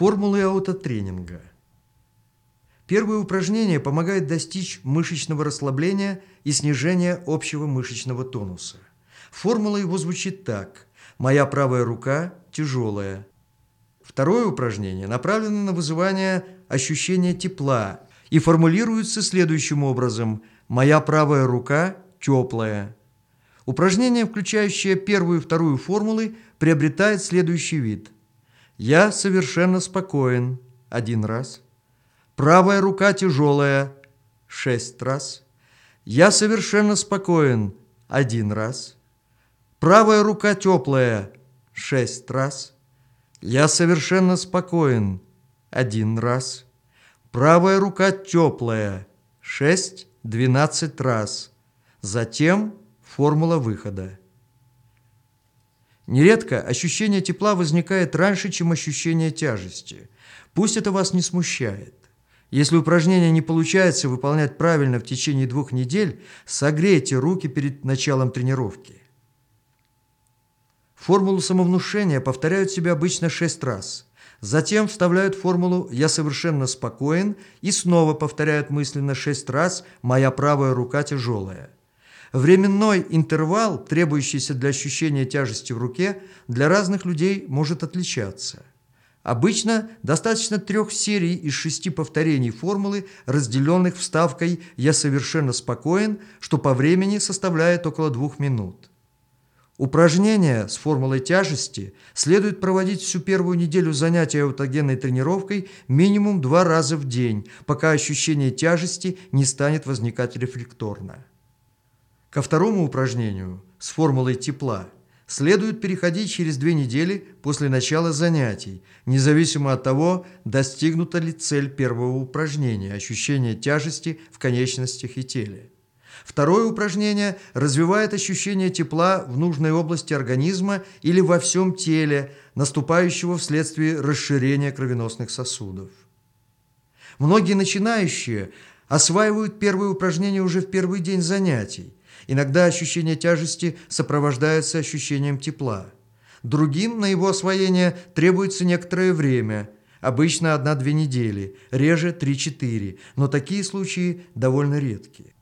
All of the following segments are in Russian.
Формулы аутотренинга. Первое упражнение помогает достичь мышечного расслабления и снижения общего мышечного тонуса. Формула его звучит так. Моя правая рука тяжелая. Второе упражнение направлено на вызывание ощущения тепла и формулируется следующим образом. Моя правая рука теплая. Упражнение, включающее первую и вторую формулы, приобретает следующий вид – я совершенно спокоен. Один раз. Правая рука тяжелая. Шесть раз. Я совершенно спокоен. Один раз. Правая рука теплая. Шесть раз. Я совершенно спокоен. Один раз. Правая рука теплая. Шесть, двенадцать раз. Затем формула выхода. Нередко ощущение тепла возникает раньше, чем ощущение тяжести. Пусть это вас не смущает. Если упражнение не получается выполнять правильно в течение двух недель, согрейте руки перед началом тренировки. Формулу самовнушения повторяют себе обычно шесть раз. Затем вставляют формулу «я совершенно спокоен» и снова повторяют мысленно шесть раз «моя правая рука тяжелая». Временной интервал, требующийся для ощущения тяжести в руке, для разных людей может отличаться. Обычно достаточно трех серий из шести повторений формулы, разделенных вставкой «я совершенно спокоен», что по времени составляет около двух минут. Упражнения с формулой тяжести следует проводить всю первую неделю занятия аутогенной тренировкой минимум два раза в день, пока ощущение тяжести не станет возникать рефлекторно. Ко второму упражнению с формулой тепла следует переходить через две недели после начала занятий, независимо от того, достигнута ли цель первого упражнения – ощущение тяжести в конечностях и теле. Второе упражнение развивает ощущение тепла в нужной области организма или во всем теле, наступающего вследствие расширения кровеносных сосудов. Многие начинающие осваивают первое упражнение уже в первый день занятий, Иногда ощущение тяжести сопровождается ощущением тепла. Другим на его освоение требуется некоторое время, обычно 1-2 недели, реже 3-4, но такие случаи довольно редкие.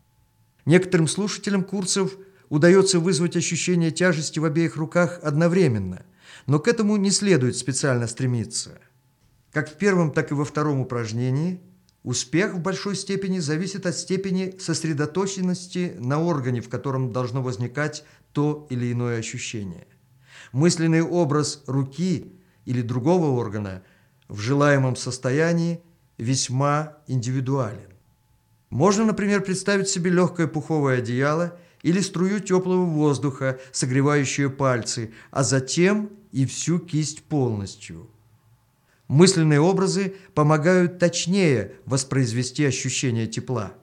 Некоторым слушателям курсов удается вызвать ощущение тяжести в обеих руках одновременно, но к этому не следует специально стремиться. Как в первом, так и во втором упражнении – Успех в большой степени зависит от степени сосредоточенности на органе, в котором должно возникать то или иное ощущение. Мысленный образ руки или другого органа в желаемом состоянии весьма индивидуален. Можно, например, представить себе легкое пуховое одеяло или струю теплого воздуха, согревающую пальцы, а затем и всю кисть полностью – Мысленные образы помогают точнее воспроизвести ощущение тепла –